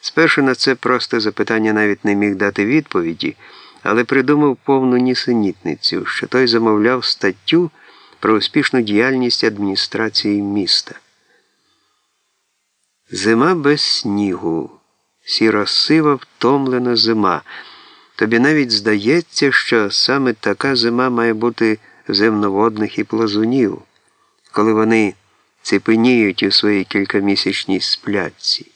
Спершу на це просте запитання навіть не міг дати відповіді, але придумав повну нісенітницю, що той замовляв статтю про успішну діяльність адміністрації міста. Зима без снігу, сіро-сива втомлена зима. Тобі навіть здається, що саме така зима має бути земноводних і плазунів, коли вони цепеніють у своїй кількамісячній сплятці.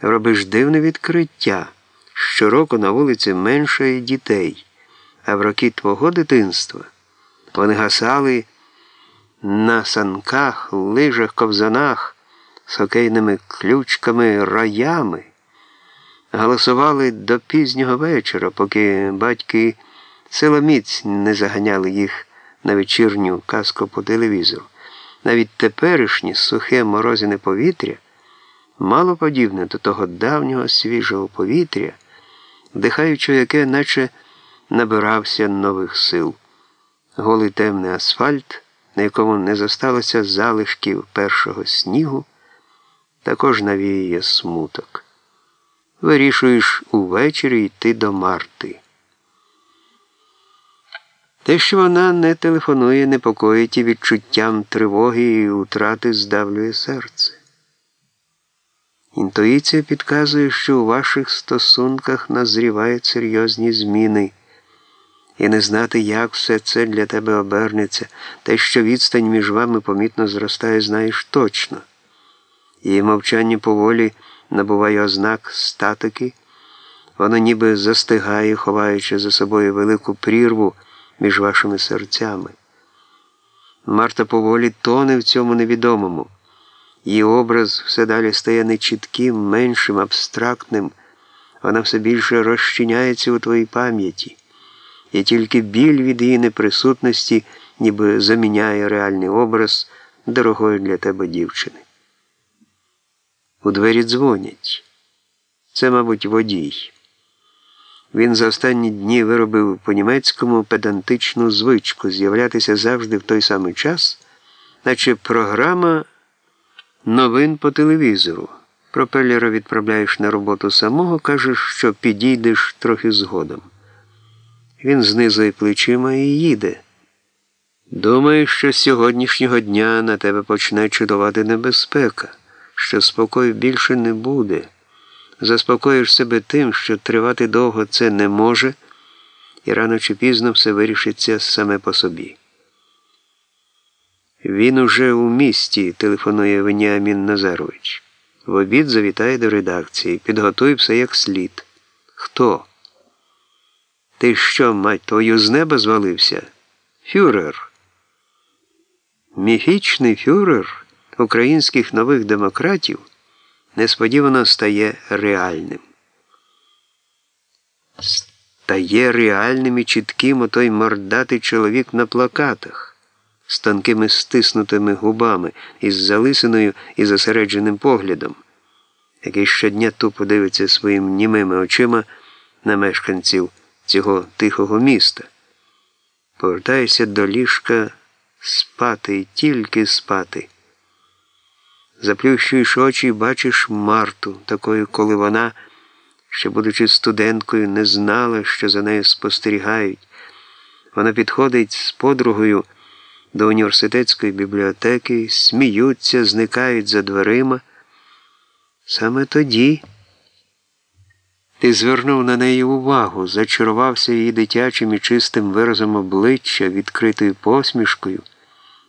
Робиш дивне відкриття. Щороку на вулиці менше дітей, а в роки твого дитинства вони гасали на санках, лижах, ковзанах, з хокейними ключками, роями, голосували до пізнього вечора, поки батьки силоміць не заганяли їх на вечірню казку по телевізору. Навіть теперішнє сухе морозине повітря мало подібне до того давнього свіжого повітря, дихаючи, яке наче набирався нових сил. Голий темний асфальт, на якому не зосталося залишків першого снігу, також навіює смуток. Вирішуєш увечері йти до Марти. Те, що вона не телефонує, непокоїть і відчуттям тривоги і утрати здавлює серце. Інтуїція підказує, що у ваших стосунках назрівають серйозні зміни, і не знати, як все це для тебе обернеться, те, що відстань між вами помітно зростає, знаєш точно. Її мовчання поволі набуває ознак статики, воно ніби застигає, ховаючи за собою велику прірву між вашими серцями. Марта поволі тоне в цьому невідомому. Її образ все далі стає нечітким, меншим, абстрактним, вона все більше розчиняється у твоїй пам'яті, і тільки біль від її неприсутності ніби заміняє реальний образ дорогої для тебе дівчини. У двері дзвонять. Це, мабуть, водій. Він за останні дні виробив по німецькому педантичну звичку з'являтися завжди в той самий час, наче програма. Новин по телевізору. Пропелера відправляєш на роботу самого, кажеш, що підійдеш трохи згодом. Він знизує плечима і їде. Думаєш, що з сьогоднішнього дня на тебе почне чудувати небезпека, що спокою більше не буде. Заспокоїш себе тим, що тривати довго це не може, і рано чи пізно все вирішиться саме по собі. Він уже у місті, телефонує Веніамін Назарович. В обід завітає до редакції. Підготуй все як слід. Хто? Ти що, мать твою, з неба звалився? Фюрер. Міфічний фюрер українських нових демократів несподівано стає реальним. Стає реальним і чітким отой мордатий чоловік на плакатах з тонкими стиснутими губами, із залисиною і зосередженим поглядом, який щодня тупо дивиться своїм німими очима на мешканців цього тихого міста. Повертаєшся до ліжка спати і тільки спати. Заплющуєш очі і бачиш Марту, такою, коли вона, ще будучи студенткою, не знала, що за нею спостерігають. Вона підходить з подругою до університетської бібліотеки, сміються, зникають за дверима. Саме тоді ти звернув на неї увагу, зачарувався її дитячим і чистим виразом обличчя, відкритою посмішкою,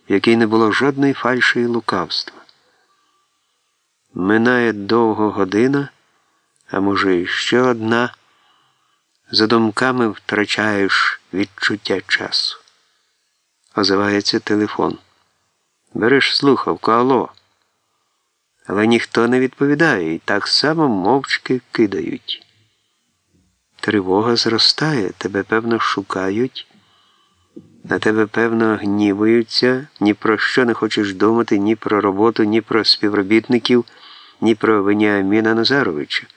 в якій не було жодної фальші і лукавства. Минає довго година, а може, ще одна. За думками втрачаєш відчуття часу. Озивається телефон. Береш слухавку, алло. Але ніхто не відповідає і так само мовчки кидають. Тривога зростає, тебе, певно, шукають, на тебе, певно, гнівуються, ні про що не хочеш думати, ні про роботу, ні про співробітників, ні про Веніаміна Назаровича.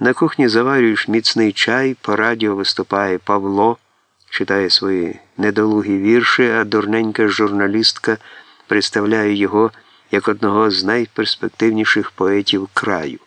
На кухні заварюєш міцний чай, по радіо виступає Павло читає свої недолугі вірші, а дурненька журналістка представляє його як одного з найперспективніших поетів краю.